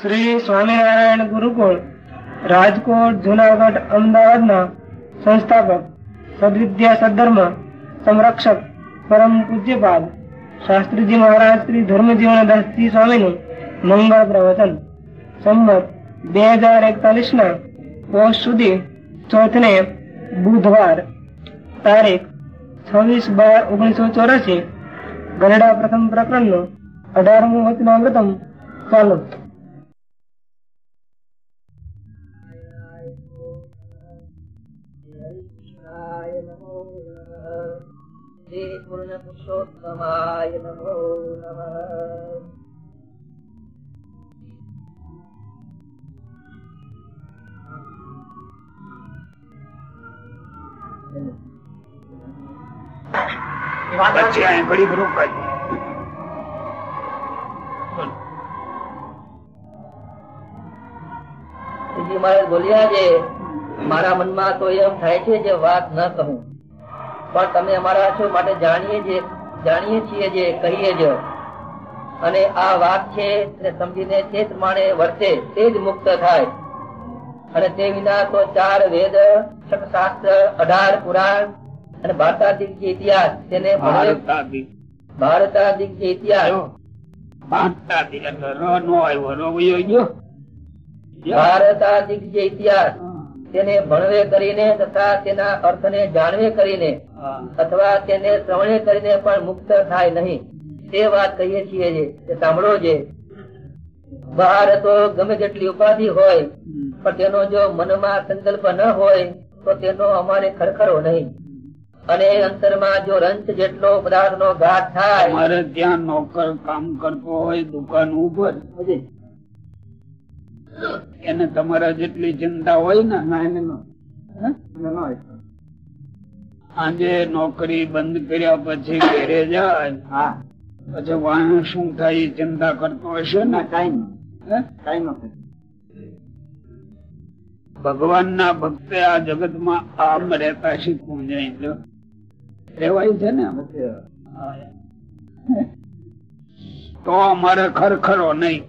શ્રી સ્વામિનારાયણ ગુરુકુળ, રાજકોટ, જુનાગઢ, અમદાવાદના સંસ્થાપક, સદવિદ્યા સદધર્મ સંરક્ષક, પરમ પૂજ્યપાદ, શાસ્ત્રીજી મહારાજ શ્રી ધર્મજીવનદાસજી સ્વામીનું મંગળ પ્રવચન. સંમત બે હજાર એકતાલીસ ના પોષ સુધી ચોથને બુધવાર તારીખ છવ્વીસ બાર ઓગણીસો ચોરાસી ગરડા પ્રથમ પ્રકરણનું અઢારમું વચનામૃતમ ચાલુ. શ્રી પૂર્ણ પુરુષોત્તમાય શ્રીજી બોલ્યા છે મારા મનમાં તો એમ થાય છે જે વાત ન કહું પણ તમે અમારા છો માટે જાણીએ છીએ જાણીએ છીએ જે કહીએ જો. અને આ વાત છે તે સમજીને તે પ્રમાણે વર્તે તે જ મુક્ત થાય. અને તે વિના તો ચાર વેદ શાસ્ત્ર અઢાર પુરાણ અને ભારતાધિક જે ઇતિહાસ તેને ભારતાધિક જે ઇતિહાસ ભારતાધિક જે ઇતિહાસ. તેને ભણવે કરીને તથા તેના અર્થને જાણવે કરીને. અથવા તેને શ્રવણે કરીને પણ મુક્ત થાય નહીં. તે વાત કહીએ છીએ તે સાંભળો છે બહાર તો ગમે તેટલી ઉપાધિ હોય પણ તેનો જો મનમાં સંકલ્પ ન હોય તો તેનો અમારે ખરખરો નહીં. અને અંતરમાં જો રંચ જેટલો પદાર્થ નો ઘાટ થાય અમારે ત્યાં નોકર કામ કરતો હોય દુકાન ઉપર. એને તમારા જેટલી ચિંતા હોય ને એને આજે નોકરી બંધ કર્યા પછી ઘેરે જાય. પછી વાહ શું થાય ચિંતા કરતો હશે ને? હે? ભગવાન ના ભક્તે આ જગતમાં આમ રહેતા શીખવું જોઈએ. રેવાય છે ને? તો અમારે ખરખરો નહીં.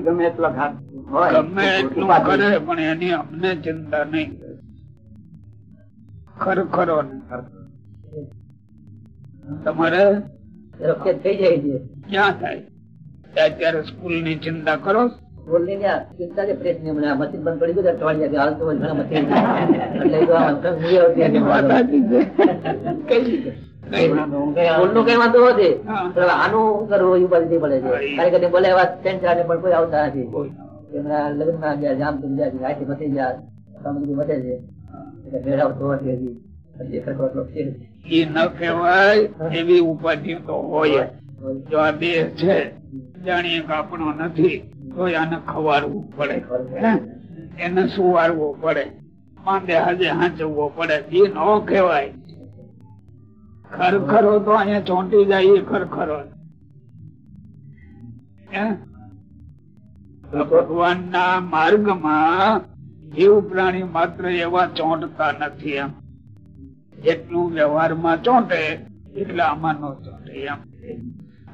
ગમે એટલો ઘાટ. ગમે એટલું કરે પણ એની અમને ચિંતા નહીં. ખરખરો તમારે થઈ જાય છે. ક્યાં થાય? અત્યારે સ્કૂલની ચિંતા કરો. સ્કૂલની ચિંતા છે પ્રેસની મશીન બંધ પડી ગયું અઠવાડિયા હાલ તો મશીન? બોલનું કઈ વાંધો નથી. આનું કરવું ઉપાધિ પડે છે. કારણ કે બોલે એવા સેન્ટર ને પણ કોઈ આવતા નથી. એમના લગ્નમાં ગયા જામ થઈ ગયા છે આથી ગયા કામ બધું છે. એટલે ભેળાવ તો હતી હજી. હજી એક વખત એટલો છે. એ ન કહેવાય એવી ઉપાધિ તો હોય. જો આ દેહ છે જાણીએ કે આપણો નથી તો આને ખવારવું પડે? એને સુવારવો પડે. પાંદે હાજે હાંચવવો પડે. એ ન કહેવાય. ખરખરો તો અહીંયા ચોંટી જાય એ ખરખરો. ભગવાન ના માર્ગમાં જીવ પ્રાણી માત્ર એવા ચોંટતા નથી એમ. જેટલું વ્યવહારમાં ચોંટે, એટલે આમાં નો ચોંટે એમ.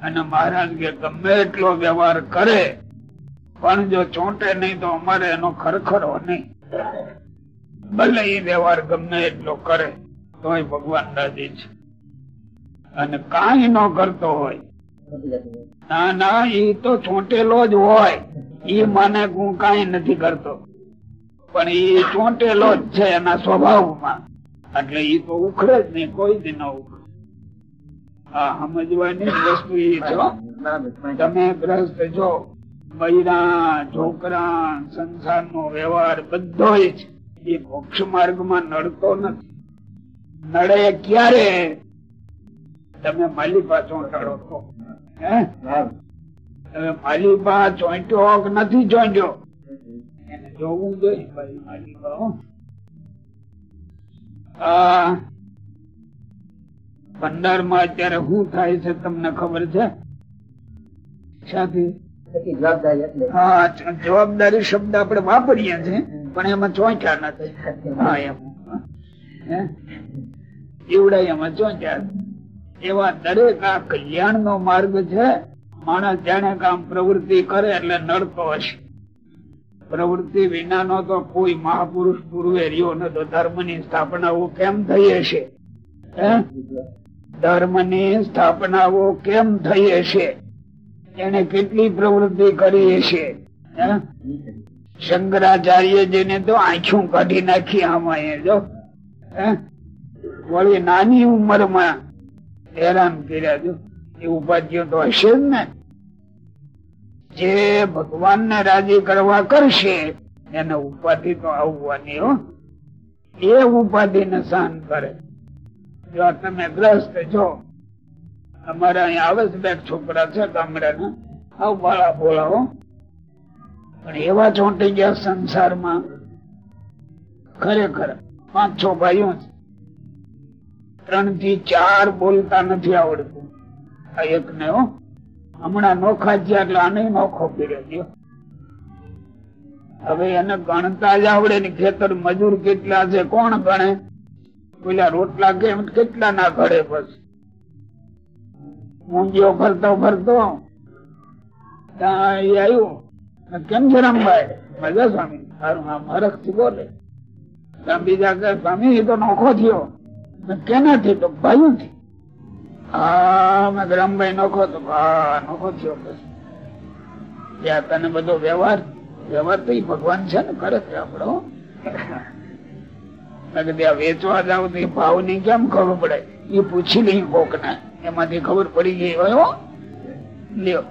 અને મહારાજ કે ગમે એટલો વ્યવહાર કરે, પણ જો ચોંટે નહીં તો અમારે એનો ખરખરો નહીં. ભલે એ વ્યવહાર ગમે એટલો કરે, તોય ભગવાન રાજી છે. અને કાંઈ ન કરતો હોય. ના ના એ તો ચોંટેલો જ હોય. ઈ માને હું કઈ નથી કરતો. પણ ઈ ચોંટેલો જ છે એના સ્વભાવમાં. એટલે ઈ તો ઉખડે જ નહીં, કોઈ દી સમજવાની વસ્તુ છો તમે ગ્રસ્ત છો બૈરા છોકરા સંસાર નો વ્યવહાર બધો જ એ મોક્ષ માર્ગમાં નડતો નથી. નડે ક્યારે? તમે માલિકા ચોંટાડો તો હે? માલિકા ચોંટ્યો કે નથી ચોંટ્યો એને જોવું જોઈએ. ભાઈ આ પંદરમાં અત્યારે શું થાય છે તમને ખબર છે? જવાબદારી હા જવાબદારી શબ્દ આપણે વાપરીએ છીએ પણ એમાં ચોંટ્યા નથી. હા એમ. હે? એવડા એમાં ચોંચ્યા એવા દરેક આ કલ્યાણ નો માર્ગ છે માણસ જાણે કામ પ્રવૃત્તિ કરે એટલે નડતો હશે. પ્રવૃત્તિ વિનાનો તો કોઈ મહાપુરુષ પૂર્વે રહ્યો ન તો ધર્મની સ્થાપનાઓ કેમ થઈ હશે? ધર્મની સ્થાપનાઓ કેમ થઈ હશે? એને કેટલી પ્રવૃત્તિ કરી હશે? હે? શંકરાચાર્યજીને તો આંખું કાઢી નાખી આમાં જો? વળી નાની ઉંમરમાં હેરાન કર્યા, જો. એ ઉપાધિઓ તો હશે જ ને. જે ભગવાન ને રાજી કરવા કરશે, એને ઉપાધિ તો આવવાની, હો. એ ઉપાધિ ને સહન કરે. જો તમે ગ્રસ્ત છો, અમારા અહીંયા આવે છે બે છોકરા છે ગામડાના, આવ બાળા બોલાવો પણ એવા ચોંટી ગયા સંસારમાં. ખરેખર પાંચ છ ભાઈઓ છે. ત્રણથી ચાર બોલતા નથી આવડતું. આ એક ને હો. હમણાં નોખા થયા એટલે આને નોખો પીડ્યો ગયો હવે એને ગણતા જ આવડે ને ખેતર મજૂર કેટલા છે, કોણ ગણે? પેલા રોટલા કેમ કેટલા ના ઘડે બસ? મૂંગીઓ ફરતો ફરતો આવ્યું કેમ છે રામભાઈ? મજા સ્વામી? સારું આમ હરખથી બોલે બીજા કે, સ્વામી તો નોખો થયો. કેનાથી? તો ભાઈ થી રામભાઈ નોખો તો હા નોખો થયો બસ. ત્યાં તને બધો વ્યવહાર વ્યવહાર તો ભગવાન છે ને કરે છે આપડો. વેચવા જાવ તો એ ભાવની કેમ ખબર પડે? એ પૂછી લઈ કોક ને એમાંથી ખબર પડી ગઈ હોય હો. લ્યો.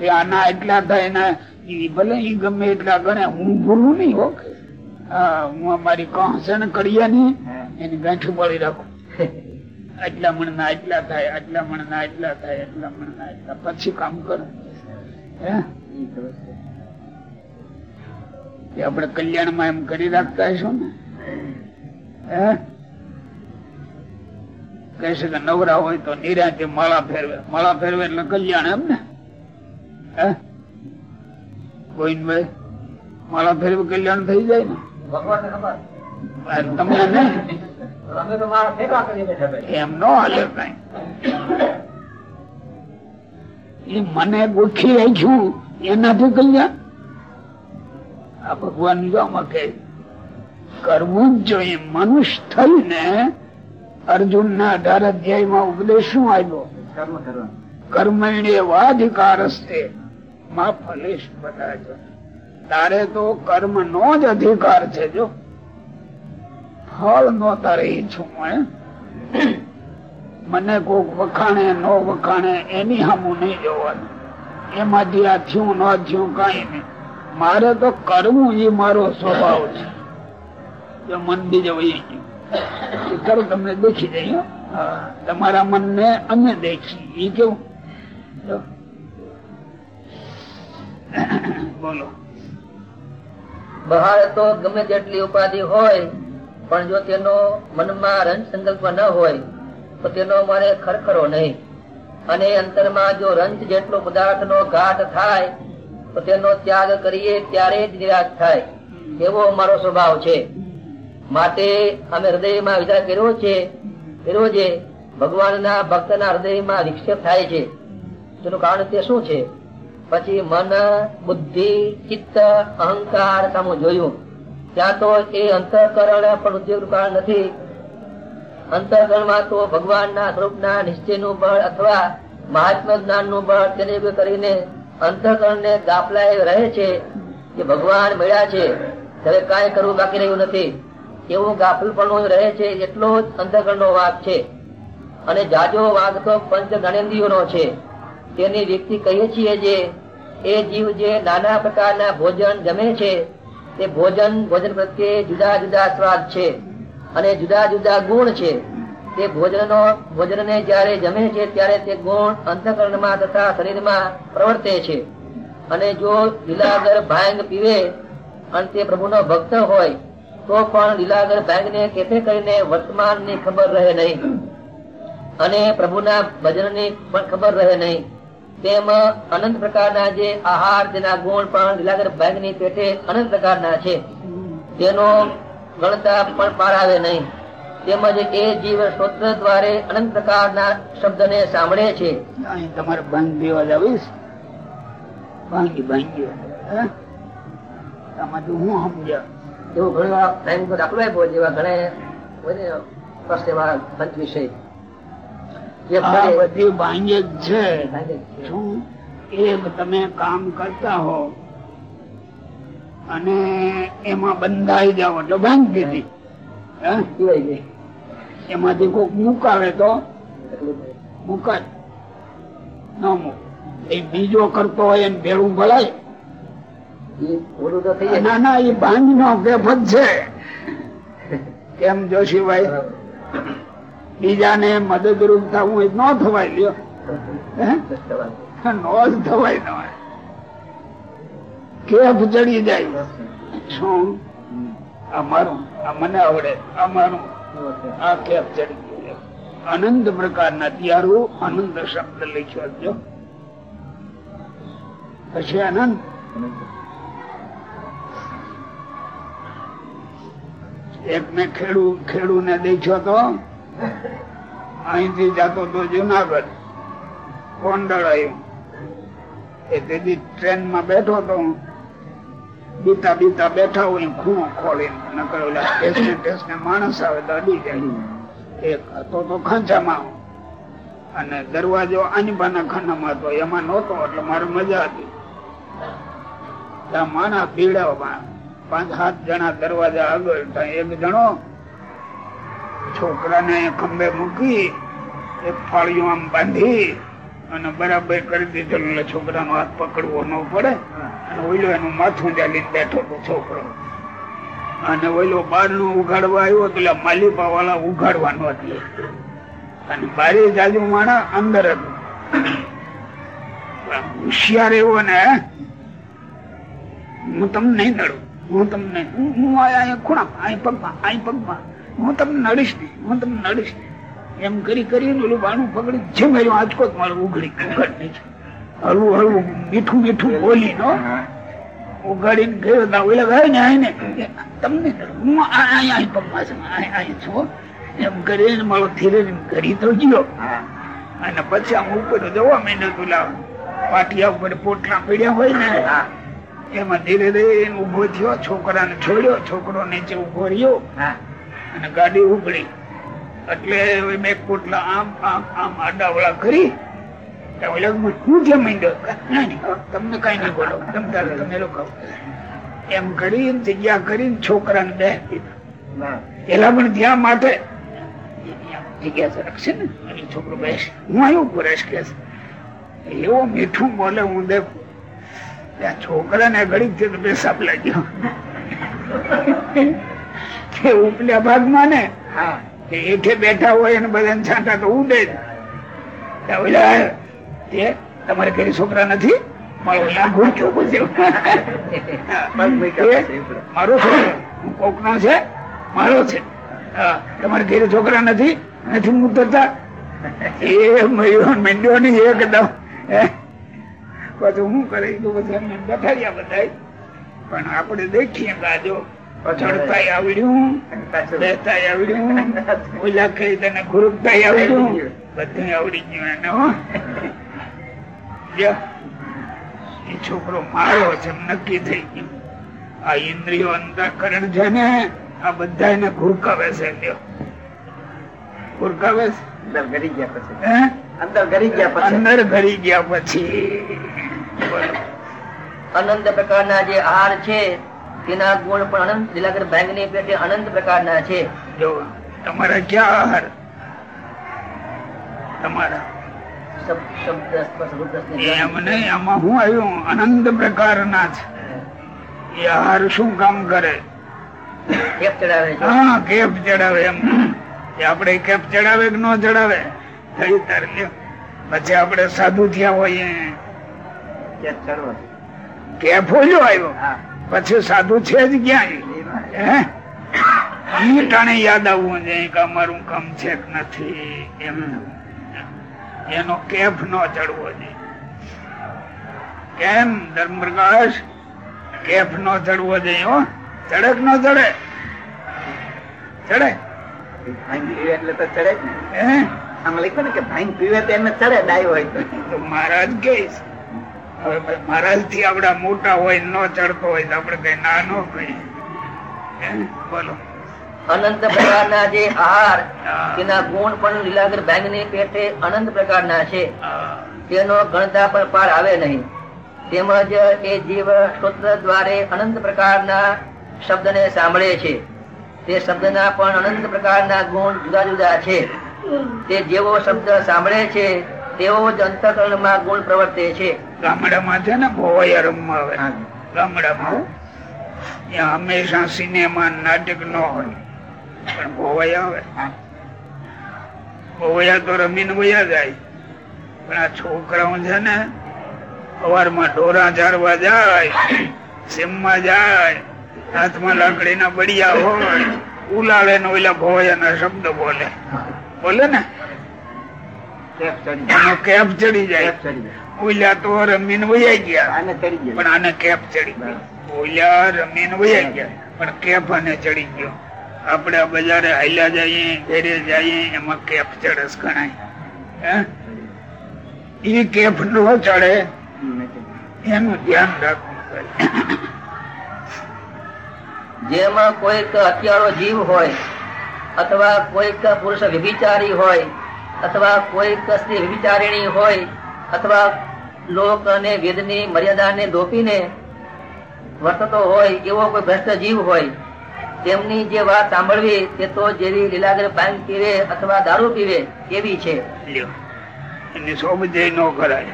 એ આના એટલા થાય ને ભલે ઈ ગમે એટલા ગણે હું ભૂલું નહીં હો. હા અમારી કહસણ કડિયાની એની ગાંઠી પડી રાખું. આટલા મણના આટલા થાય આટલા મણના આટલા થાય આટલા મણના આટલા. પછી કામ કરો. હે? આપણે કલ્યાણમાં એમ કરી રાખતા હશું ને? હે? કહેશે કે નવરા હોય તો નિરાંતે માળા ફેરવે. માળા ફેરવે એટલે કલ્યાણ એમ ને? હે? ગોવિંદભાઈ માળા ફેરવે કલ્યાણ થઈ જાય ને? ભગવાન તમે તમને અમે તો મારા ઠેકા કરી બેઠા ભાઈ એમ નો હાલે કઈ. એ મને ગોઠી રાખ્યું એનાથી કલ્યાણ આ ભગવાન જો આમાં કે કરવું જ જોઈએ. મનુષ્ય થઈને અર્જુન ના અઢાર અધ્યાયમાં ઉપદેશ શું આવ્યો કર્મ કરવાનું. કર્મણે વાધિકાર હસ્તે માં ફલેશ બધા તારે તો કર્મ નો જ અધિકાર છે જો. ફળ નો તારે ઈચ્છું હે મને કોક વખાણે નો વખાણે એની સામું નહીં જોવાનું. એમાંથી આ થયું ન થયું કઈ નહીં. મારે તો કરવું એ મારો સ્વભાવ છે. મન બીજે એ તમને દેખી. હા, તમારા મનને અમે દેખી એ કેવું? બોલો. બહાર તો ગમે તેટલી ઉપાધિ હોય પણ જો તેનો મનમાં રંજ સંકલ્પ ન હોય, તો તેનો મને ખરખરો નહીં. અને અંતરમાં જો રંજ જેટલો પદાર્થનો ઘાટ થાય, તો તેનો ત્યાગ કરીએ ત્યારે જ નિરાશ થાય. એવો મારો સ્વભાવ છે. માટે અમે હૃદયમાં વિચાર કર્યો છે કર્યો છે, ભગવાનના ભક્તના હૃદયમાં વિક્ષેપ થાય છે. તેનું કારણ તે શું છે? પછી મન, બુદ્ધિ, ચિત્ત, અહંકાર સામું જોયું. ત્યાં તો એ અંતઃકરણ પણ ઉદ્યોગ કારણ નથી. અંતઃકરણમાં તો ભગવાનના નિશ્ચય નિશ્ચયનું બળ અથવા મહાત્મા જ્ઞાનનું બળ તેને કરીને ગાફલા એ રહે છે કે ભગવાન મળ્યા છે. હવે કાંઈ કરવું બાકી રહ્યું નથી. એવું ગાફલપણું રહે છે એટલો જ અંતઃકરણનો વાઘ છે. અને જાજો વાઘ તો પંચ જ્ઞાનેન્દ્રિયોનો છે. તેની વ્યક્તિ કહીએ છીએ જે, એ જીવ જે નાના પ્રકારના ભોજન જમે છે તે ભોજન ભોજન પ્રત્યે જુદા જુદા સ્વાદ છે અને જુદા જુદા ગુણ છે. તે ભોજનનો, ભોજનને જ્યારે જમે છે ત્યારે તે ગુણ અંતકરણમાં તથા શરીરમાં પ્રવર્તે છે. અને જો લીલાગર ભાંગ પીવે અને તે પ્રભુનો ભક્ત હોય, તો પણ લીલાગર ભાંગને કેફે કરીને વર્તમાનની ખબર રહે નહીં. અને પ્રભુના ભજનની પણ ખબર રહે નહીં. તેમ અનંત પ્રકારના જે આહાર, તેના ગુણ પણ લીલાગર ભાગની પેટે અનંત પ્રકારના છે. તેનો ગણતા પણ પાર આવે નહીં. તેમજ એ જીવ શ્રોત્ર દ્વારે અનંત પ્રકારના શબ્દને સાંભળે છે. તમારે બંધ દેવા જાવીશ ભાંગી ભાંગી હે? તો હું સમજ્યા એવું ઘણી વાર ટાઈમ તો દાખલો આપ્યો જેવા ઘણા ને પ્રશ્ન એવા પંચ વિષય આ બધી ભાંગે જ છે. શું? તમે કામ કરતા હો અને એમાં બંધાઈ જાવ એટલે ભાંગી દીધી. એમાંથી કોઈક મુકાવે તો. મુકાય. ન મૂક એ બીજો કરતો હોય એને ભેળું જાય ના ના એ ભાંગ નો જ છે. કેમ જોશીભાઈ બીજાને મદદરૂપ થવું એ ન થવાય, લ્યો. નો જ થવાય, ન કેફ ચડી જાય. શું? અમારું મને આવડે, અમારું. આ કેફ ચડી અનંત પ્રકારના ત્યારું અનંત શબ્દ લખ્યો જો. પછી અનંત. એક મેં ખેડૂ ખેડૂ ને દેખ્યો તો અહીંથી જતો તો જુનાગઢ કોંડળ આવ્યું. એ તેથી ટ્રેનમાં બેઠો તો બીતા બીતા બેઠા હોય ખૂણો ખોલીને, નકર ઓલા સ્ટેશને સ્ટેશને માણસ આવે તો અડી જાય. એક હતો તો ખાંચામાં અને દરવાજો આનીબાના ખાનામાં હતો, એમાં નહોતો, એટલે મારે મજા હતી. ત્યાં માણા પીડાવવા પાંચ, સાત જણા દરવાજા આગળ એક જણો છોકરાને ખંભે મૂકી એક ફાળીઓ આમ બાંધી અને બરાબર કરી દીધો. એટલે છોકરાનો હાથ પકડવો ન પડે. અને ઓઈલો એનું માથું ચાલીને બેઠો હતો છોકરો. અને ઓઈલો બારનું ઉઘાડવા આવ્યો એટલે માલિપા વાળા ઉઘાડવાનો હતો. અને બારે જાજુ માણા અંદર હતું હોશિયાર એવો ને, હું તમને નહીં નડું. હું તમને, હું આયા ખૂણામાં અહીં પગમાં અહીં પગમાં. હું તમને નડીશ નહીં, હું તમને નડીશ એમ કરી કરીને ઓલું બાણું પકડી જેમ મારું આંચકો મારું ઉઘડી ઉઘાડી. હળવું હળવું, મીઠું મીઠું બોલી નો ઉઘાડીને ગયો તા ઓલા ગયા ને આને તમને. હું અહીંયા અહીં પગમાં છું અહીં છું એમ કરીને મારો ધીરે કરી તો ગયો અને પછી આમ ઉપર જવા માંડ્યો પેલા પાટિયા ઉપર પોટલા પડ્યા હોય ને, એમાં ધીરે ધીરે ઊભો થયો, છોકરાને છોડ્યો, છોકરો નીચે ઊભો રહ્યો અને ગાડી ઉઘડી એટલે મેં પોટલા આમ આમ આમ આડાવડા કરી. હું જે માંડ્યો તમને કઈ નહીં બોલો. તમે તારે તમે લોકો એમ કરીને જગ્યા કરીને છોકરાને બે પેલા પણ ત્યાં માટે. જગ્યા ને. એટલે છોકરો બેસ હું આવ્યો પરેશ કે. એવો મીઠું બોલે હું દેખું. ત્યાં છોકરાને તો પેશાબ લાગ્યો. કે ઉપલા ભાગમાં ને કે એઠે બેઠા હોય અને બધા છાંટા તો ઉડે જ. તમારે ઘરે છોકરા નથી? મારો કોક નો છે. મારો છે. હા, તમારે ઘેરે છોકરા નથી? નથી મુતરતા એ મયુર મંડ્યો ની એકદમ. પછી હું કરે? દઉં બધા બેઠાડ્યા બધા પણ આપણે દેખીએ ગાજો ચડતાય આવડ્યું બેતાય આવડ્યું ઓલા કઈ તને ખુરકતાય આવડ્યું બધું આવડી ગયું એને એ છોકરો મારો છે નક્કી થઈ ગયું. આ ઇન્દ્રિયો અંતઃકરણ છે ને આ બધા એને ઘુરકાવે છે લ્યો. ઘુરકાવે છે? અંદર ઘરી ગયા પછી. હે? અંદર ઘરી ગયા પછી. અંદર ઘરી ગયા પછી. અનંત પ્રકારના જે હાર છે તેના ગુણ પણ અનંત લીલાકર બેંગની પેટે અનંત પ્રકારના છે. જો તમારા ક્યાં આહાર? તમારા. આમાં આવ્યું અનંત પ્રકારના છે એ આહાર શું કામ કરે? કેપ ચડાવે હા કેપ ચડાવે એમ. આપણે કેપ ચડાવે કે ન ચડાવે? થઈ તાર લ્યો. પછી આપણે સાધુ થયા હોઈએ. કેપ ઓલ્યો આવ્યો? હા. પછી સાધુ છે જ ક્યાં હે? ટાણે યાદ આવવું જોઈએ કે અમારું કામ છે કે નથી. એમ એનો કેફ ન ચડવો જોઈએ. કેમ ધર્મપ્રકાશ? કેફ ન ચડવો જોઈએ હો. ચડે કે ન ચડે? ચડે. એટલે તો ચડે ને. હે? આમાં લખ્યું ને કે ભાઈ પીવે તો એને ચડે ડાય હોય તો તો મહારાજ કહીશ. હવે મહારાજથી આપડા મોટા હોય ન ચડતો હોય તો આપડે કઈ નાનો કઈ બોલો. અનંત પ્રકારના જે આહાર તેના ગુણ પણ લીલાગર બેંગની પેટે અનંત પ્રકારના છે. તેનો ગણતા પણ પાર આવે નહીં. તેમજ એ જીવ શ્રોત્ર દ્વારે અનંત પ્રકારના શબ્દને સાંભળે છે. તે શબ્દના પણ અનંત પ્રકારના ગુણ જુદા જુદા છે. તે જેવો શબ્દ સાંભળે છે તેવો જ અંતકરણમાં ગુણ પ્રવર્તે છે. ગામડામાં છે ને ભોવાયા રમવા આવે. ગામડામાં. હંમેશા સિનેમા નાટક ન હોય. પણ ભોવાયા આવે. ભોવાયા તો રમીને વયા જાય. પણ આ છોકરાઓ છે ને સવારમાં ઢોરા ઝાડવા જાય સીમમાં જાય હાથમાં લાકડીના બળિયા હોય ઉલાળે ને ઓલા ભોવાયાના શબ્દ બોલે. બોલે ને? કેપ ચડી જાય? એનો કેપ ચડી જાય? કેપ ઓલા તો રમીન વયા ગયા. આને ચડી પણ આને કેપ ચડી ગયો? ઓલા રમીન વયા ગયા. પણ કેપ આને ચડી ગયો? આપણે બજારે હાલ્યા જઈએ ઘેરે જઈએ એમાં કેપ ચડસ ગણાય? એ કેપ નો ચડે? એનું ધ્યાન રાખવું જેમાં કોઈક હત્યારો જીવ હોય અથવા કોઈક પુરુષ વ્યભિચારી હોય અથવા કોઈ કસની વિચારિણી હોય અથવા લોક અને વેદની મર્યાદાને દોપીને વર્તતો હોય એવો કોઈ ભ્રષ્ટ જીવ હોય તેમની જે વાત સાંભળવી તે તો જેવી લીલાગર પાન પીવે અથવા દારૂ પીવે એવી છે. ન કરાય.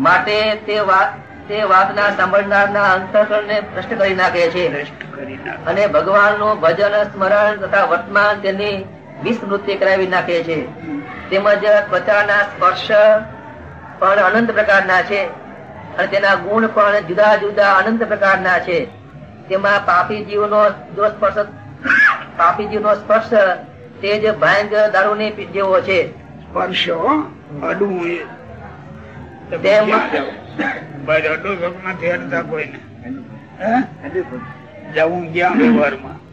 માટે તે વાત તે વાતના સાંભળનારના અંતઃકરણને ભ્રષ્ટ કરી નાખે છે. અને ભગવાનનું ભજન સ્મરણ તથા વર્તમાન તેની વિસ્મૃતિ કરાવી નાખે છે. તેમજ ત્વચાના સ્પર્શ પણ અનંત પ્રકારના છે. અને તેના ગુણ પણ જુદા જુદા અનંત પ્રકારના છે. તેમાં પાપી જીવનો જો સ્પર્શ પાપી જીવનો સ્પર્શ તે જ ભાંગ દારૂની જેવો છે. સ્પર્શ અડવું તેમ- અડો નથી અડતા કોઈને જવું ગયા વ્યવહારમાં.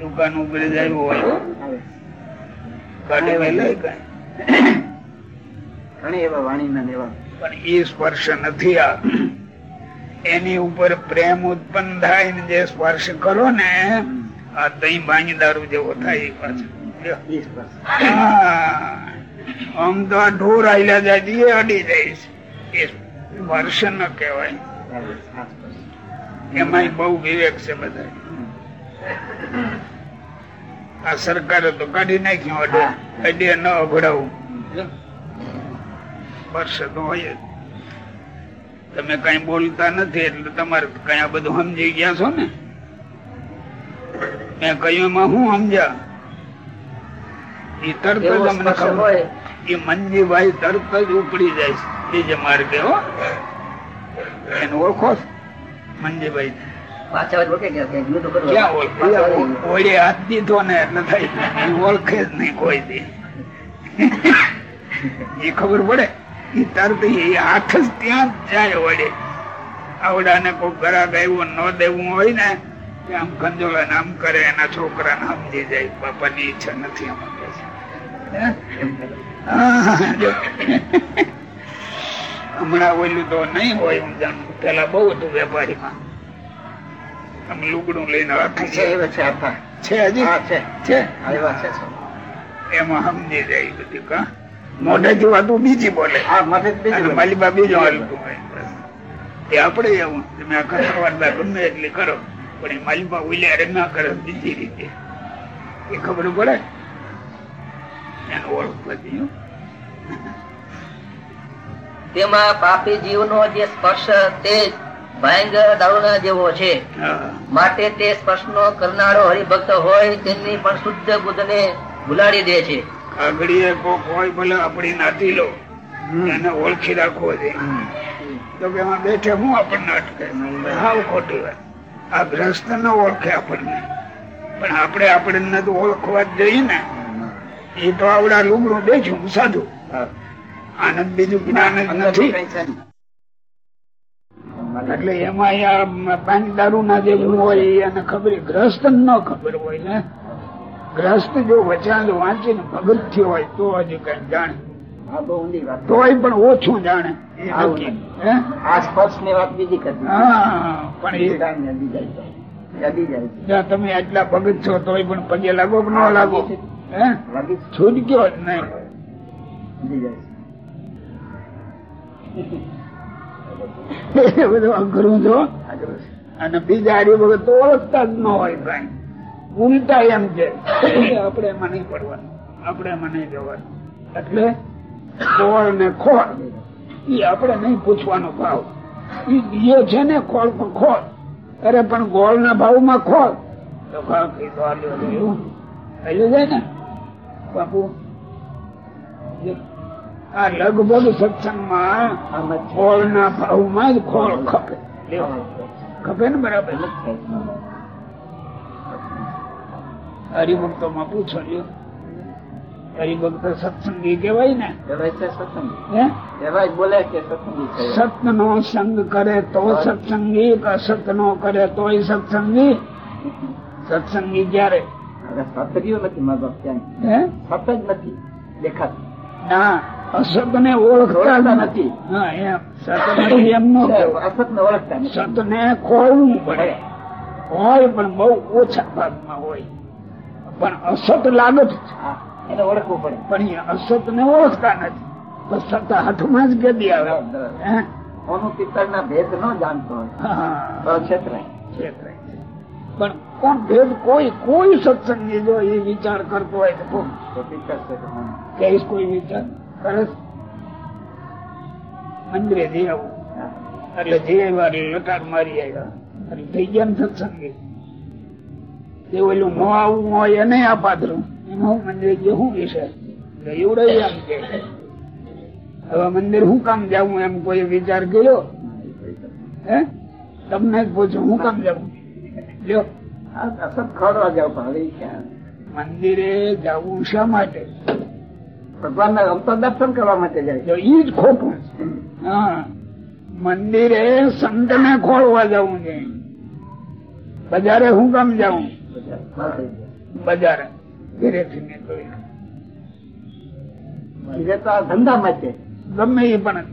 દુકાન ઉપર જાય હોય. ઘણી એવા ને એવા પણ એ સ્પર્શ નથી આ. એની ઉપર પ્રેમ ઉત્પન્ન થાય ને જે સ્પર્શ કરો ને આ ભાંગી દારૂ જેવો થાય એ પાછું. આમ તો આ ઢોર આયલા જાય છે, અડી જાય છે. એ સ્પર્શ ન કહેવાય. એમાં બહુ વિવેક છે બધા આ સરકારે તો કાઢી નાખ્યું અડે અડે ન અભડાવું. સ્પર્શ તો હોય. તમે કઈ બોલતા નથી એટલે તમારે કઈ આ બધું સમજી ગયા છો ને? મેં કહ્યું એમાં હું સમજ્યા એ તરત જ અમને ખબર એ મંજીભાઈ તરત જ ઉપડી જાય છે. બીજે માર્ગે હો. એને ઓળખો છો? જ ખબર પડે? એ તરત એ હાથ જ ત્યાં જ જાય વળે. આવડાને કોઈ ઘરાક આવ્યો ન દેવું હોય ને કે આમ કંજોળા ને આમ કરે એના છોકરા ને સમજી જાય બાપાની ઈચ્છા નથી આમાં હે? હા, હમણાં ઓલું તો નહીં હોય હું જાણું. પેલા બહુ હતું વેપારીમાં. લુગડું લઈને રાખી છે છે હજી? છે. છે? હા, છે એમાં સમજી જાય બધું કા? મોઢેથી વાતું બીજી બોલે. જ બીજું હાલતું તે આપણે એવું તમે આ કસરવાદા ગમે એટલે કરો. પણ એ માલિબા ઉલ્યારે ના કરે બીજી રીતે. એ ખબર પડે? એનું ઓળખ બધી તેમાં પાપી જીવનો જે સ્પર્શ તે ભયંકર દારૂના જેવો છે. માટે તે સ્પર્શનો કરનારો હરિભક્ત હોય તેમની પણ શુદ્ધ બુદ્ધને ભૂલાડી દે છે. કાગડીએ કોક હોય ભલે આપણી નાતી લો એને ઓળખી રાખવો છે. તો કે એમાં બેઠે હું આપણને અટકે હાવ ખોટી વાત. આ ગ્રસ્ત ન ઓળખે આપણને. પણ આપણે આપણને તો ઓળખવા જ જોઈએ ને. એ તો આવડા લુગડું બેઠું સાધુ. હા. આનંદ બીજું જ્ઞાન જ નથી. એટલે એમાં પાણી દારૂ ના જેવું હોય એને ખબર ગ્રસ્ત ન ખબર હોય ને. ગ્રસ્ત જો વચાંદ વાંચીને ભગત થયો હોય તો હજી કઈ જાણે. તોય પણ ઓછું જાણે? આ સ્પર્શની વાત બીજી કરતી હા પણ એ તમે એટલા ભગત છો તોય પણ પગે લાગો કે ન લાગો? છૂટક્યો જ નહીં. જાય એ બધું અઘરું છો. અને બીજા હારી વગર તો ઓળખતા જ ન હોય કઈ ઉલટા એમ છે આપણે એમાં નહીં પડવાનું. આપણે એમાં નહીં જવાનું એટલે ખોળ ને ખોળ. એ આપણે નહીં પૂછવાનો ભાવ. એ છે ને ખોળ પણ ખોળ. અરે પણ ગોળ ના ભાવમાં ખોળ. તો ભાવ કઈ તો આલ્યો એવું. ને? બાપુ. આ લગભગ સત્સંગમાં. ખોળ ના ભાવમાં જ ખોળ ખપે. ખપે ને બરાબર. હરિભક્તો માં પૂછો લ્યો. હરિભક્ત સત્સંગી કેવાય ને? સત નો સંગ કરે તો સત્સંગી કે અસત નો કરે તોય સત્સંગી? સત્સંગી ક્યારે? સત નથી સત જ નથી દેખાતું. ના. અસત ને ઓળખતા નથી. હા એમ. સત નો કહેવાય. અસત ને ઓળખતા ને ખોલવું પડે. હોય પણ બહુ ઓછા ભાગમાં હોય. પણ અસત લાગે જ છે. હા, એને ઓળખવું પડે. પણ એ અસત ને ઓળખતા નથી. સત હાથમાં જ ગદી આવે? ઓનું પિત્તળ ના ભેદ ન જાણતો હોય. ક્ષેત્ર. પણ કોણ ભેદ કોઈ કોઈ સત્સંગી જો એ વિચાર કરતો હોય તો. કહીશ કોઈ વિચાર કરે મંદિરે જઈ આવું. એટલે જે વાર લટાર મારી આવ્યા એટલે થઈ ગયા સત્સંગી. જે ઓલું ન આવવું હોય એને આ પાત્ર હું મંદિરે જે શું વિશે? એવડે એમ કે. હવે મંદિર હું કામ જાવું એમ કોઈ વિચાર કર્યો? હે? તમને જ પૂછું હું કામ જાવું લ્યો. મંદિરે જવું શા માટે? ભગવાન ના આમ તો દર્શન કરવા માટે જાય. ઈ જ ખોટું. મંદિરે સંત ને ખોળવા જવું છે. બજારે હું કામ જાઉં. બજારે. ઘરેથી નીકળી. જ છે. ગમે એ પણ.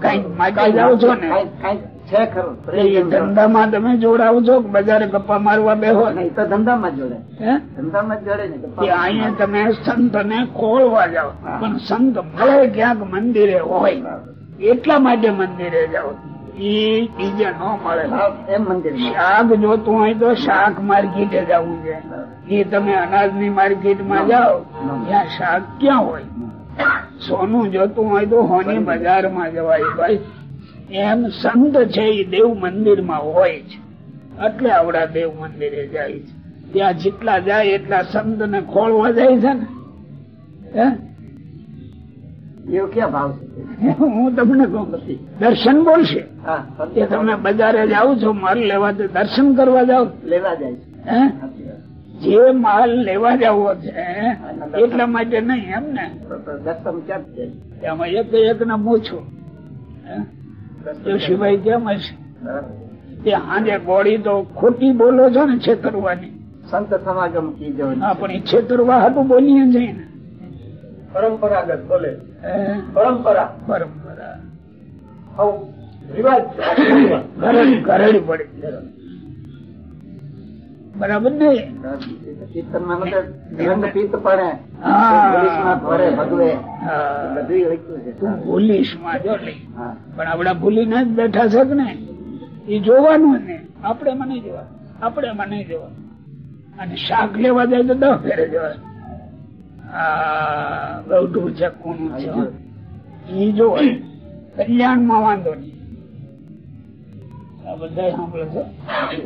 કંઈક માટે જાઉં છો ને? કાંઈ- કાંઈ છે ખરું. ધંધામાં તમે જોડાવ છો બજારે ગપ્પા મારવા બેહો? નહીં તો ધંધામાં જોડે. ધંધામાં જોડે ને અહીંયા તમે સંત ને ખોળવા જાઓ. પણ સંત ભલે ક્યાંક મંદિરે હોય એટલા માટે મંદિરે જાઓ. એ બીજે ન મળે. એમ મંદિર શાક જોતું હોય તો શાક માર્કેટે જવું છે. એ તમે અનાજની માર્કેટમાં જાઓ ત્યાં શાક ક્યાં હોય? સોનું જોતું હોય તો હોની બજારમાં જવાય. ભાઈ એમ સંત છે એ દેવ મંદિરમાં હોય છે એટલે આવડા દેવ મંદિરે જાય છે. ત્યાં જેટલા જાય એટલા સંત ને ખોળવા જાય છે ને. ક્યાં ભાવ હું તમને કહું દર્શન બોલશે. તમે બજારે જાઓ છો માલ લેવા દર્શન કરવા જાઓ લેવા જાય જે માલ લેવા જવો છે એટલા માટે નહીં એમ ને? તો તો દર્શન ક્યાં એમાં એક એક ને પૂછું જોશીભાઈ કેમ હશે? એ હાજે ગોળી તો ખોટી બોલો છો ને છેતરવાની. સંત સમાગમ કીધો પણ એ છેતરવા હતું બોલીએ છીએ ને. પરંપરાગત બોલે. પરંપરા. પરંપરા. રિવાજ. ઘરડી પડી. બરાબર ને? પણ આપડા ભૂલીને જ બેઠા છે ને એ જોવાનું ને. આપણે મને જોવા આપડે મને જોવા અને શાક લેવા જાય તો દસ ફેરે જવા આ ગૌઠું છે કોનું છે. એ જોવા કલ્યાણમાં વાંધો નહીં. આ બધા સાંભળે છે?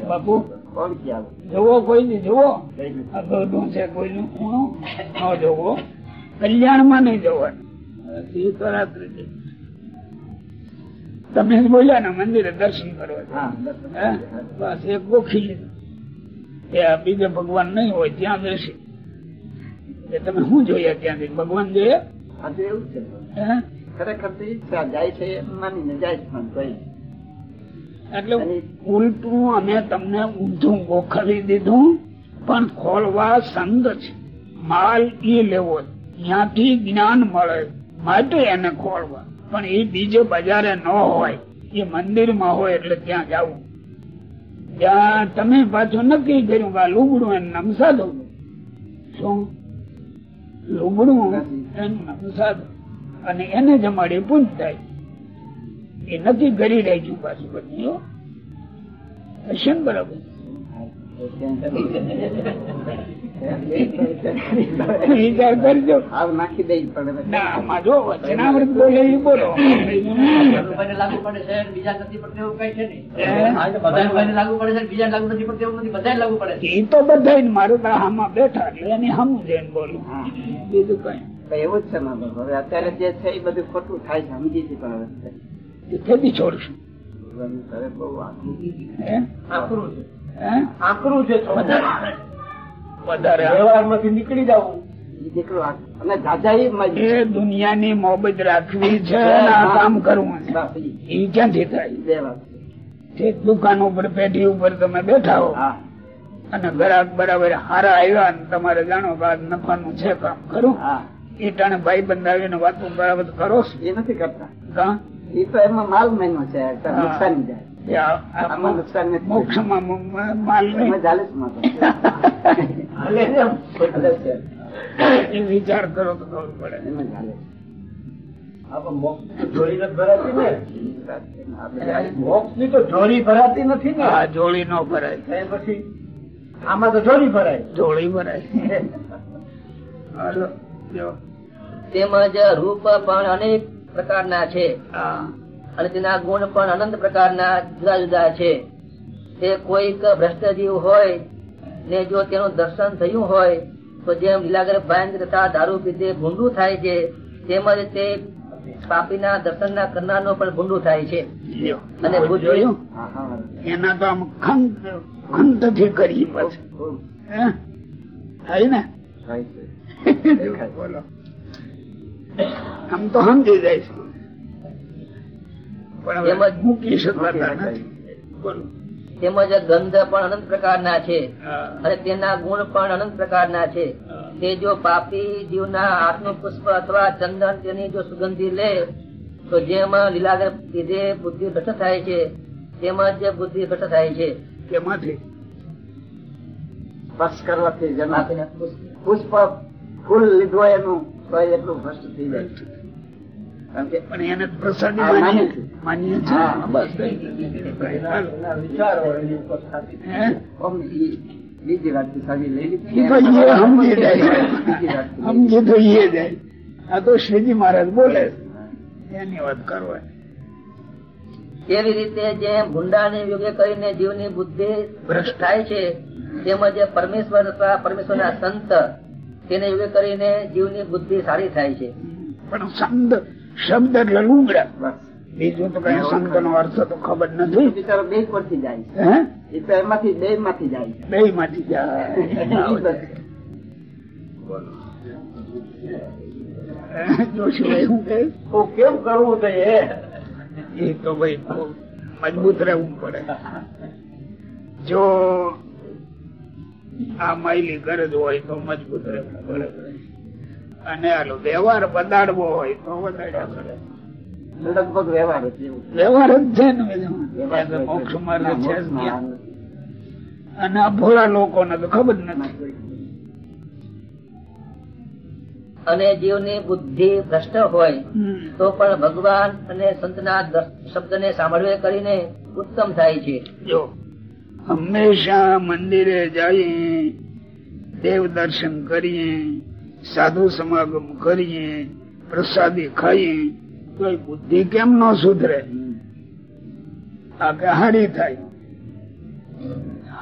બાપુ? કોણ ક્યાં જોવો કોઈ દી જોવો કઈ નથી. આ ગૌઠું છે કોઈનું ખૂણું ન જોવો કલ્યાણમાં નહીં જોવાનું જઈએ. તમે બોલ્યા ને મંદિરે દર્શન કરવા હા હે? બસ એક ગોખી લીધું એ બીજા ભગવાન નહીં હોય ત્યાં બેસી એ તમે શું જોયા ત્યાંથી ભગવાન આ એવું છે? ખરેખર તો ઈ જ છે. આ જાય છે માની માનીને જાય છે પણ કોઈ એટલે ઉલટું અમે તમને ઊંધું ગોખવી દીધું પણ ખોલવા સંગ છે. માલ એ લેવો ત્યાંથી જ્ઞાન મળે માટે એને ખોલવા. પણ એ બીજે બજારે ન હોય એ મંદિરમાં હોય એટલે ત્યાં જવું. ત્યાં તમે પાછું નક્કી કર્યું કે આ લુગડું એનું નામ સાધુ શું? લુગડું એનું નમસા અને એને જમાડી પૂંજ થાય. એ નથી કરી રાખ્યું પાછું બધું હશે ને બરાબર? વિચાર કરજો. નાખી દઈ પણ ના આમાં જો વચનામૃત બોલે બોલો. લાગુ પડે છે બીજા નથી પડતું એવું કઈ છે નહીં. હે? હા, તો બધાને ભાઈને લાગુ પડે છે બીજા લાગુ નથી પડતું એવું નથી બધાને લાગુ પડે એ તો બધા મારું તો આમાં બેઠા એટલે એની સામું જઈને બોલું. બીજું કઈ. એવું જ છે હવે અત્યારે જે છે એ બધું ખોટું થાય છે સમજી છે પણ હવે. એ બી છોડશું નીકળી જવું દુનિયાની મોબત રાખવી છે કામ કરવું છે. બસ ઈ. એ ક્યાંથી થાય. તે દુકાન ઉપર પેઢી ઉપર તમે બેઠા હો. હા. અને ગ્રાહક બરાબર હારા આવ્યા ને તમારે જાણો કે આ નફાનું છે કામ. કરું હા. એ ટાણે ભાઈ બંધ આવીને વાતો બરાબર કરો એ નથી કરતા? એ તો એમાં માલ મહિનો છે. નુકસાન જાય. વિચાર કરો તો ખબર પડે. મોક્ષની તો જોડી ભરાતી નથી ને? આ જોડી નો ભરાય. પછી આમાં તો જોડી ભરાય. જોડી ભરાય. હાલો જો. તેમજ રૂપ પણ અનેક પ્રકારના છે. અને તેના ગુણ પણ અનંત પ્રકારના જુદા જુદા છે. તે કોઈક ભ્રષ્ટ જીવ હોય ને જો તેનું દર્શન થયું હોય તો જેમ લીલાગર ભાંગ તથા દારૂ પીધે ભૂંડું થાય છે તેમજ તે પાપીના દર્શનના કરનારનો પણ ભૂંડું થાય છે. અને. એના તો આમ ખંત ખંતથી કરી પછી? ને? થાય છે. બોલો. આમ તો સમજી જાય છે. પણ એમાં મૂકી શકતા નથી. બોલો. તેમજ ગંધ પણ અનંત પ્રકારના છે. અને તેના ગુણ પણ અનંત પ્રકારના છે. તે જો પાપી જીવના હાથનું પુષ્પ અથવા ચંદન તેની જો સુગંધી લે તો જેમ લીલાગર લીધે બુદ્ધિ ભ્રષ્ટ થાય છે. તેમજ બુદ્ધિ ભ્રષ્ટ થાય છે. તેમાંથી સ્પર્શ કરવાથી પુષ્પ ફૂલ લીધો એનું તો એટલું ભ્રષ્ટ થઈ જાય. પણ એને પ્રસાદી માનીએ. બસ. બીજી વાત સમજી તો જાય. આ તો શ્રીજી મહારાજ બોલે એની વાત કરવાની એવી રીતે જે ભૂંડાને યોગ્ય કરીને જીવની બુદ્ધિ ભ્રષ્ટ થાય છે તેમજ પરમેશ્વર અથવા પરમેશ્વરના સંત તેને યોગ્ય કરીને જીવની બુદ્ધિ સારી થાય છે. પણ સંત શબ્દ એટલે લુગડા. બીજું તો કઈ સંત નો અર્થ તો ખબર નથી. બિચારો બે પરથી જાય હે? એ તો એમાંથી બે માંથી જાય. બે માંથી જાય જોશીભાઈ શું કહે? કેમ કરવું જોઈએ એ? તો ભાઈ મજબૂત રહેવું પડે. જો આ માયલી ગરજ હોય તો મજબૂત રહેવું પડે અને આલો વ્યવહાર બદાડવો હોય તો વધાર્યા કરે. લગભગ વ્યવહાર જ એવું. વ્યવહાર જ છે ને બીજું. ત્યાં તો મોક્ષ માર્ગ છે અને આ ભોળા લોકોને તો ખબર નથી. અને જીવની બુદ્ધિ ભ્રષ્ટ હોય તો પણ ભગવાન અને સંતના શબ્દને સાંભળવે કરીને ઉત્તમ થાય છે. જો. હંમેશા મંદિરે જઈએ દેવ દર્શન કરીએ સાધુ સમાગમ કરીએ પ્રસાદી ખાઈએ તો બુદ્ધિ કેમ ન સુધરે? આ હારી થાય.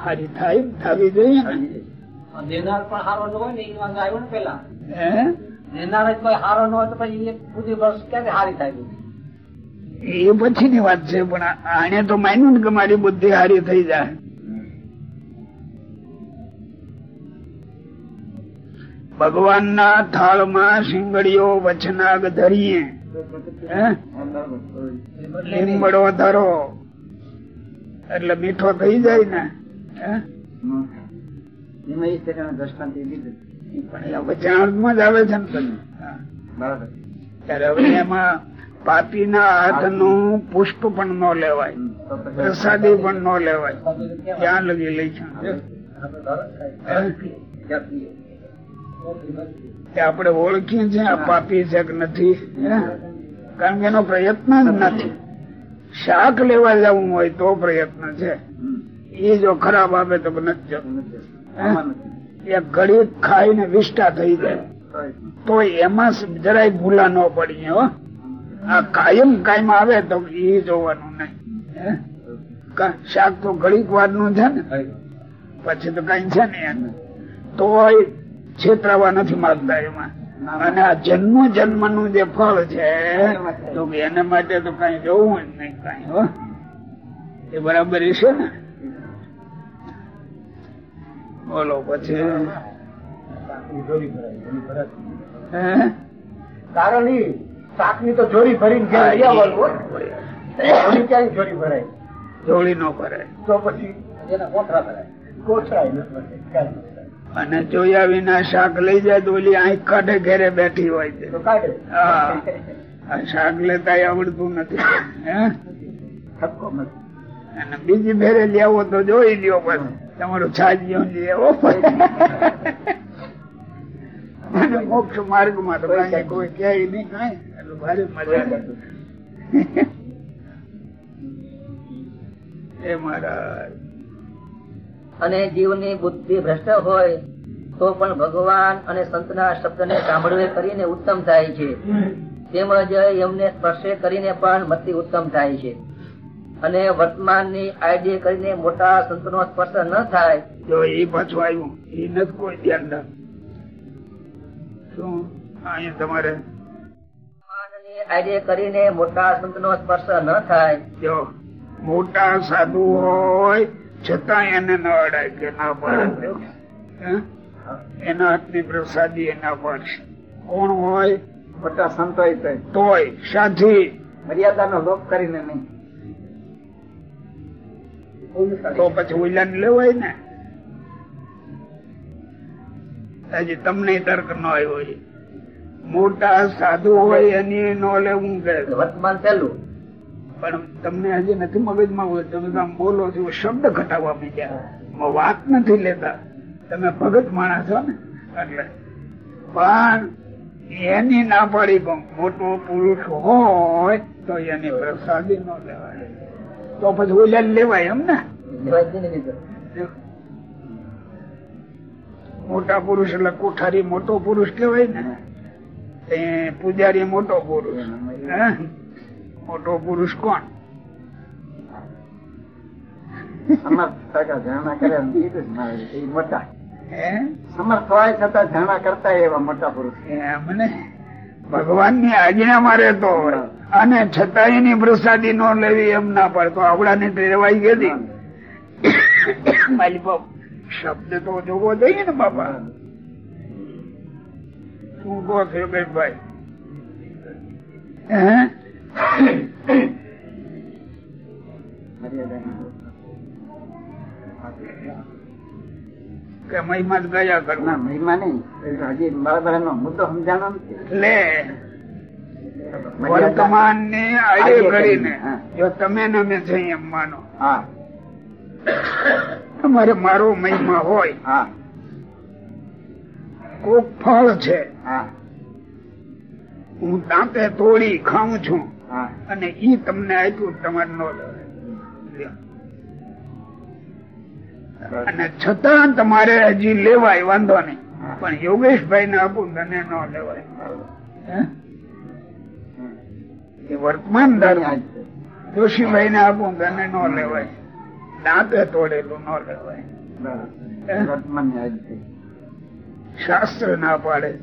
હારી થાય થવી જોઈએ દેનાર પણ હારો ન હોય ને એ વાંધો આવ્યો ને પેલા? દેનાર જ કોઈ હારો ન હોય તો પછી એ બુદ્ધિ ક્યાંથી હારી થાય એ પછીની વાત છે પણ આને તો માન્યું કે મારી બુદ્ધિ હારી થઈ જાય. ભગવાનના થાળમાં સિંગડીઓ વચનાગ ધરીએ. હે? લીમડો ધરો. એટલે મીઠો થઈ જાય ને. વચનાર્થમાં જ આવે છે ને એમાં પાપીના હાથનું પુષ્પ પણ ન લેવાય. પ્રસાદી પણ ન લેવાય. ક્યાં લગી લઈ છે આપણે ઓળખીએ છીએ આ પાપી છે કે નથી કારણ કે એનો પ્રયત્ન જ નથી. શાક લેવા જવું હોય તો પ્રયત્ન છે. એ જો ખરાબ આવે તો નથી એક ઘડી ખાઈને વિષ્ટા થઈ જાય. તો એમાં જરાય ભૂલા ન પડી હો. આ કાયમ કાયમ આવે તો એ જોવાનું નહીં? શાક તો ઘડીક વારનું છે ને? પછી તો કઈ છે ને તોય છેતરાવા નથી માંગતા એમાં. અને આ જન્મ જન્મનું જે ફળ છે તો એના માટે તો કઈ જવું જ નહીં કઈ હો. એ બરાબર છે ને? બોલો પછી. હે? કારણ ઈ શાકની તો જોડી ભરીને ક્યાંય જોડી ભરાય? જોડી નો ભરાય. તો પછી? એના કોથળા ભરાય. કોથળાય અને જોયા વિના શાક લઈ જાય તો ઓલી આંખ કાઢે ઘેરે બેઠી હોય છે. હા. શાક લેતા આવડતું નથી. હે? અને બીજી ફેરે લેવો તો જોઈ લ્યો પણ તમારો છાજ્યો લેવો. અને મોક્ષ માર્ગમાં તો કાંઈ કોઈ કહે નહીં કાંઈ. એટલે ભારે મજા એ મહારાજ. અને જીવની બુદ્ધિ ભ્રષ્ટ હોય તો પણ ભગવાન અને સંતના શબ્દને સાંભળવે કરીને ઉત્તમ થાય છે. તેમજ એમને સ્પર્શે કરીને પણ મતિ ઉત્તમ થાય છે. અને વર્તમાનની આઈડી કરીને મોટા સંતનો સ્પર્શ ન થાય. તો એ પાછું આવ્યું એ નથી કોઈ ધ્યાન ના શું? અહીંયા તમારે. વર્તમાનની આઈડી કરીને મોટા સંતનો સ્પર્શ ન થાય. જો મોટા સાધુ હોય છતાં એને ન અડાય કે ના પાડે એના હાથની પ્રસાદી એના પાડશે. કોણ હોય? બધા સંતોય તોય તોય સાથી મર્યાદાનો લોપ કરીને નહીં. તો પછી ઉલાન લેવાય ને? હજી તમને તર્ક ન આવ્યો. મોટા સાધુ હોય એની ન લેવું કે? વર્તમાન પહેલું. પણ તમને હજી નથી મગજમાં હોય તમે બોલો છો શબ્દ ઘટાડવા માંડ્યા. વાત નથી લેતા. તમે ભગત માણસ છો ને, એટલે. પણ એની ના પાડી મોટો પુરુષ હોય તો એની પ્રસાદી ન લેવાય. તો પછી ઓલા લેવાય એમ ને. મોટા પુરુષ એટલે કોઠારી મોટો પુરુષ કેવાય ને? પૂજારી મોટો પુરુષ? મોટો પુરુષ કોણ? મારે. ભગવાનની આજ્ઞામાં રહેતો હોય અને છતાં એની પ્રસાદી નો લેવી એમ ના પડતો આપડા ને રેવાઈ ગઈ મારી બાપ શબ્દ તો જોવો જોઈએ ને બાપા. શું કહો છો ભાઈ? હે? કે મહિમા ગયા ના મહિમા નહીં. હજી બરાબર એનો મુદ્દો સમજાણો લે. વર્તમાનની આડે આડે કરીને હા. જો તમે ને અમે છે માનો તમારે મારો મહિમા હોય. હા. કોક ફળ છે. હા. હું દાંતે તોડી ખાઉં છું. અને ઈ તમને આપ્યું તમારે નો લેવાય. અને છતાં તમારે હજી લેવાય વાંધો નહીં. પણ યોગેશભાઈ ને આપું તને ન લેવાય. એ વર્તમાન ધર્મ જોશીભાઈ ને આપું તને ન લેવાય. દાંતે તોડેલું ન લેવાય. છે. શાસ્ત્ર ના પાડે.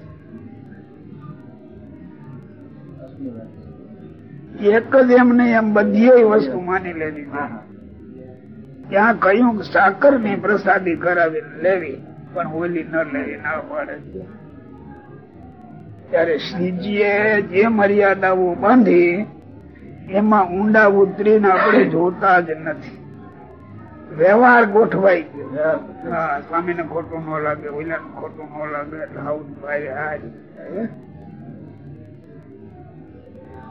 એક જ એમ નહીં એમ બધી વસ્તુ માની લેવી. ત્યાં કહ્યું સાકરની પ્રસાદી કરાવી લેવી પણ ઓલી ન લેવી ના પાડે. ત્યારે શ્રીજીએ જે મર્યાદાઓ બાંધી એમાં ઊંડા ઉતરીને આપણે જોતા જ નથી. વ્યવહાર ગોઠવાઈ ગયો. સ્વામી ને ખોટું ન લાગે ઓલા ખોટું ન લાગે એટલે આવું?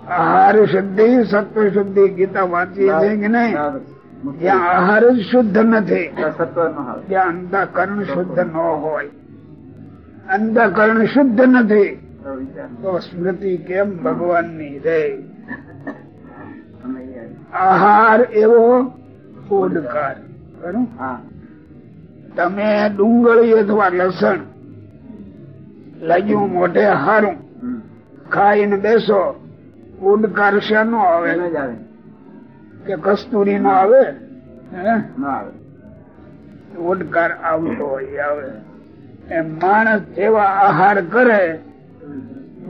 આહાર શુદ્ધિ સત્વ શુદ્ધિ ગીતા વાંચીએ છે કે નહીં ત્યાં આહાર જ શુદ્ધ નથી ત્યાં અંતઃકરણ શુદ્ધ ન હોય અંતઃકરણ શુદ્ધ નથી તો સ્મૃતિ કેમ ભગવાનની રે આહાર એવો ઓડકાર તમે ડુંગળી અથવા લસણ લાગ્યું મોઢે હારું. ખાઈને બેસો. ઉડકાર શાનો આવે? કે કસ્તુરી નો આવે? આવે. ઉડકાર આવતો હોય આવે. એમ માણસ જેવા આહાર કરે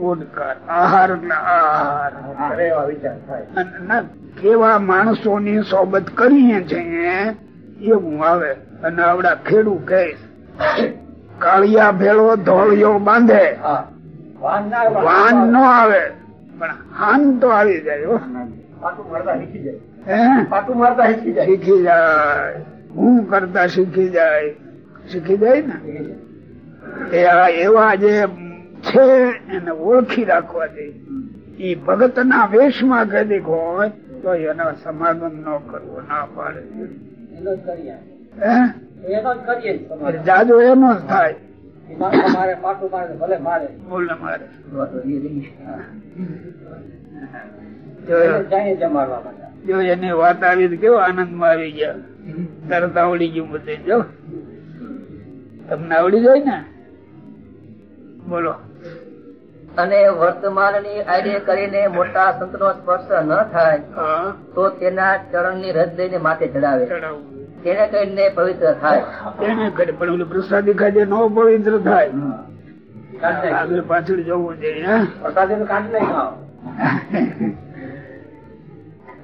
ઉડકાર આહાર એટલે થાય. અને ના કેવા સોબત કરીએ છીએ એવું આવે. અને આવડા ખેડૂ કહે કાળિયા ભેળો ધોળિયો બાંધે. વાન નો આવે. પણ હાન તો આવી જાય શીખી જાય. હે? કરતા શીખી જાય. શીખી જાય ને? એવા જે છે એને ઓળખી રાખવા જોઈએ એ ભગત ના વેશમાં કદી હોય તો એનો સમાગમ ન કરવો ના પાડે. જાદુ એનો જ થાય. મારે પાટું મારે. ભલે મારે. બોલે મારે જો એની વાત આવી કેવો આનંદમાં આવી ગયા. તરત આવડી ગયું બધે. જો. તમને આવડી જાય ને? બોલો. અને વર્તમાનની આઈડિયા કરીને મોટા સંત નો સ્પર્શ ન થાય તો તેના ચરણની રજ લઈને માથે ચડાવે. ચડાવવું. તેને કરીને પવિત્ર થાય. તેને કરે પણ ઓલું પ્રસાદી ખાજે નો પવિત્ર થાય. આગળ પાછળ જવું જોઈએ હે? પ્રસાદીનું કાઢી નાખી ખાઓ.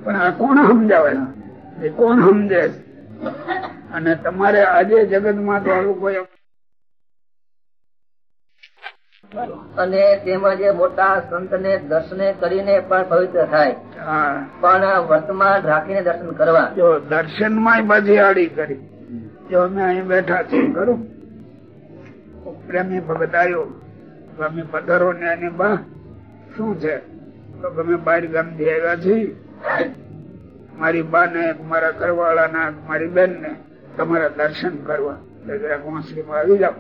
પણ આ કોણ સમજાવે? એ કોણ સમજે? અને તમારે આજે જગતમાં તો આવું કોઈ અને તેમજ મોટા સંત ને દર્શને કરીને પણ પવિત્ર થાય. પણ વર્તમાન રાખીને દર્શન કરવા. જો દર્શનમાં બધી આડી કરી. જો અમે અહીં બેઠા છીએ ખરું? પ્રેમી ભગત આવ્યો પધારો ને એની બા શું છે? તો ગમે બાર ગામથી આવ્યા છીએ. મારી બા ને મારા ઘરવાળા ના મારી બેન ને તમારા દર્શન કરવા. એટલે જરાક આવી જાઓ.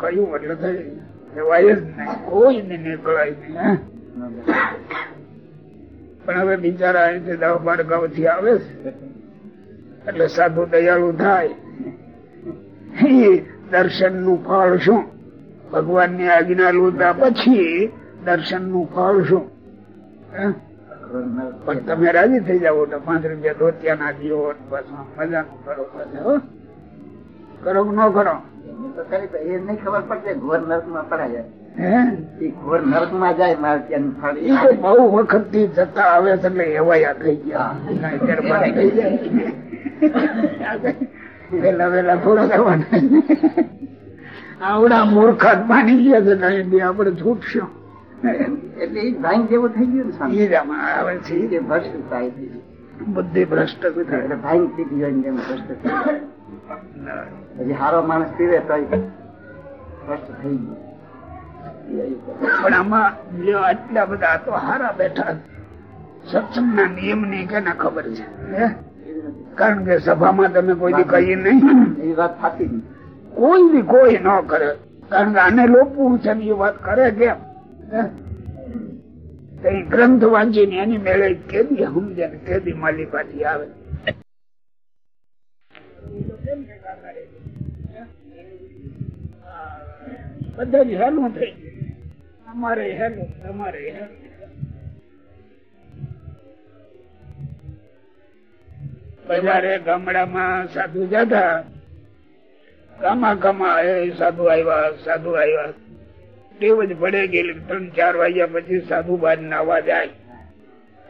કયું એટલે થયું જવાય જ નહીં કોઈ ને નીકળાય નહીં પણ હવે બિચારા અહીંથી દવા બાર ગાંવથી આવે છે. એટલે સાધુ દયાળુ થાય. દર્શનનું ફળ શું? ભગવાનની આજ્ઞા લોતા પછી દર્શનનું ફળ શું? પણ તમે રાજી થઈ જાવ તો પાંચ રૂપિયા ધોતિયા ના જીવો મજાનું કરો? કરો ન કરો? એમને તો ખરી તો એ નહીં ખબર પડશે ઘોર નરકમાં પડાય ઘોર નરકમાં જાય મારે ત્યાં ફળ ઈ તો બહુ વખતથી જતા આવે એટલે એવાયા થઈ ગયા. કાંઈ ફેરફાર થઈ જાય. પેલા પેલા થોડા કરવાના આવડા મૂર્ખા માની ગયા છે બી આપણે છૂટશું. એટલે એ ભાઈ જેવું થઈ ગયું ને આવે છે. ભ્રષ્ટ થાય છે. બુદ્ધિ ભ્રષ્ટ પીધી જેમ ભ્રષ્ટ થાય. પછી હારો માણસ પીવે તો સ્પષ્ટ થઈ ગયું. પણ આમાં જો આટલા બધા તો હારા બેઠા સત્સંગના નિયમની કેને ખબર છે? કારણ કે સભામાં તમે કોઈ દી કહી નહીં. એ વાત થતી કોઈ બી કોઈ ન કરે. કારણ કે આને લોપવું છે એ વાત કરે કેમ? કઈ ગ્રંથ વાંચીને એની મેળે કેદી સમજે ને કેદી માલિકાથી આવે. બધા હેલું થઈ. ગયું અમારે હેલું, તમારે બજારે ગામડામાં સાધુ જતા. ગામા ગામા સાધુ આવ્યા સાધુ આવ્યા ટેવ જ પડે ગયેલી. ત્રણ, ચાર વાગ્યા પછી સાધુ બાદ નાવા જાય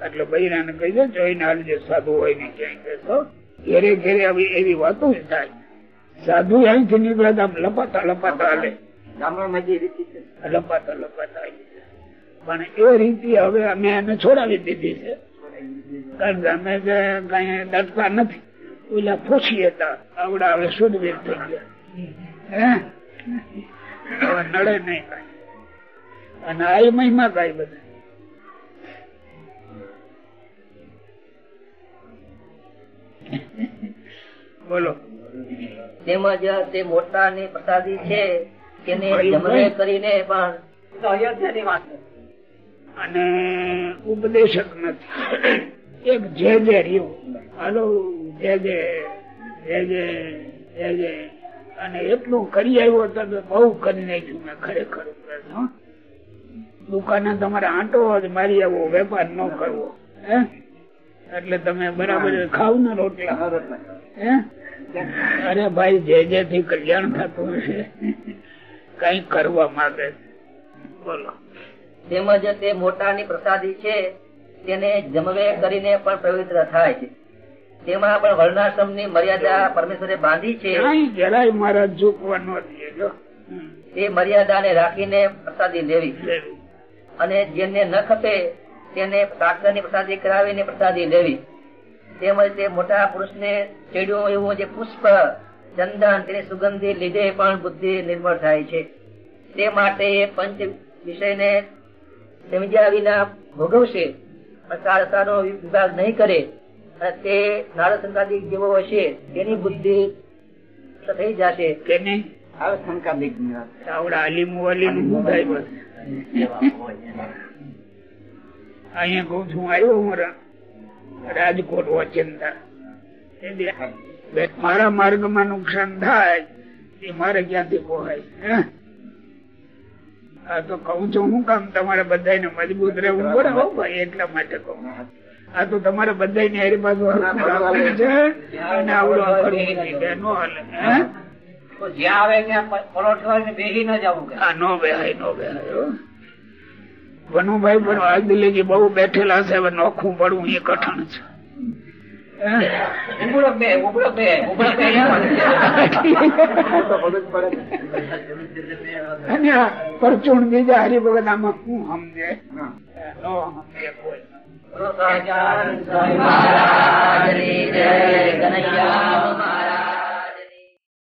એટલે બૈરાને કહી દે, જોઈને હાલજે, સાધુ હોય ને ક્યાંય કહેતો ઘેરે ઘેરે આવી એવી વાતો જ થાય. સાધુ અહીંથી નીકળે આમ લપાતા લપાતા હાલે. લપાતા લપાતા પણ એ રીતિ હવે અમે એને છોડાવી દીધી છે. કારણ કે અમે કઈ ડરતા નથી. ઓલા પૂછી હતા. આવડા હવે સુધવીર થઈ ગયા. હે? હવે નડે નહીં કાંઈ. અને આ મહિમા કઈ બધા. બોલો. તેમજ તે મોટા ની પ્રસાદી છે તેને જમણે કરીને પણ અને ઉપદેશક નથી. એક જે જે રહ્યું. હાલો જે જે જે જે જે જે. અને એટલું કરી આવ્યો તો બહુ કરી નાખ્યું મેં ખરેખર. હો. દુકાને તમારે આંટો જ મારી આવો વેપાર ન કરવો. હે? એટલે તમે બરાબર ખાવ ને રોટલા અરે ભાઈ જે જે થી કલ્યાણ થતું હશે કઈ કરવા માંગે. બોલો. તેમજ તે મોટાની પ્રસાદી છે તેને જમવે કરીને પણ પવિત્ર થાય છે. તેમાં પણ વર્ણાશ્રમની મર્યાદા પરમેશ્વરે બાંધી છે. જરાય મારા ઝૂકવા ન દે જો. હમ. તે મર્યાદાને રાખીને પ્રસાદી લેવી. લેવું. અને જેને ન ખપે તેને સાકરની પ્રસાદી કરાવીને પ્રસાદી લેવી. તેમજ તે મોટા પુરુષને ચડ્યું એવું જે પુષ્પ ચંદન તેની સુગંધી લીધે પણ બુદ્ધિ નિર્મળ થાય છે. તે માટે એ પંચ વિષયને સમજ્યા વિના ભોગવશે. સારસાનો વિભાગ નહીં કરે. અને તે નારદ સંક્રાંતિ જેવો હશે તેની બુદ્ધિ થઈ જશે. તેની ની વાત. આવડા અલીમુ અલીમુ થાય બસ અહીંયા કઉ છું આવ્યો મારા રાજકોટ વચનતા મારા માર્ગમાં નુકસાન થાય એ મારે ક્યાંથી પોહાય? હે? આ તો કઉ છું હું કામ તમારે બધા મજબૂત રહેવું પડે હો ભાઈ એટલા માટે કહું. આ તો તમારે બધાને હારી બાજુ છે અને આવડું આખડું મૂકી દે, નો હાલે હે? આ નો બેહાય નો બેહાય હો. વનુભાઈ પણ દિલ્હી બહુ બેઠેલા છે હવે નોખું પડવું એ કઠણ છે. પરચુણ બીજા હરિભગત આમાં શું સમજે સમજે કોઈ. કનૈયા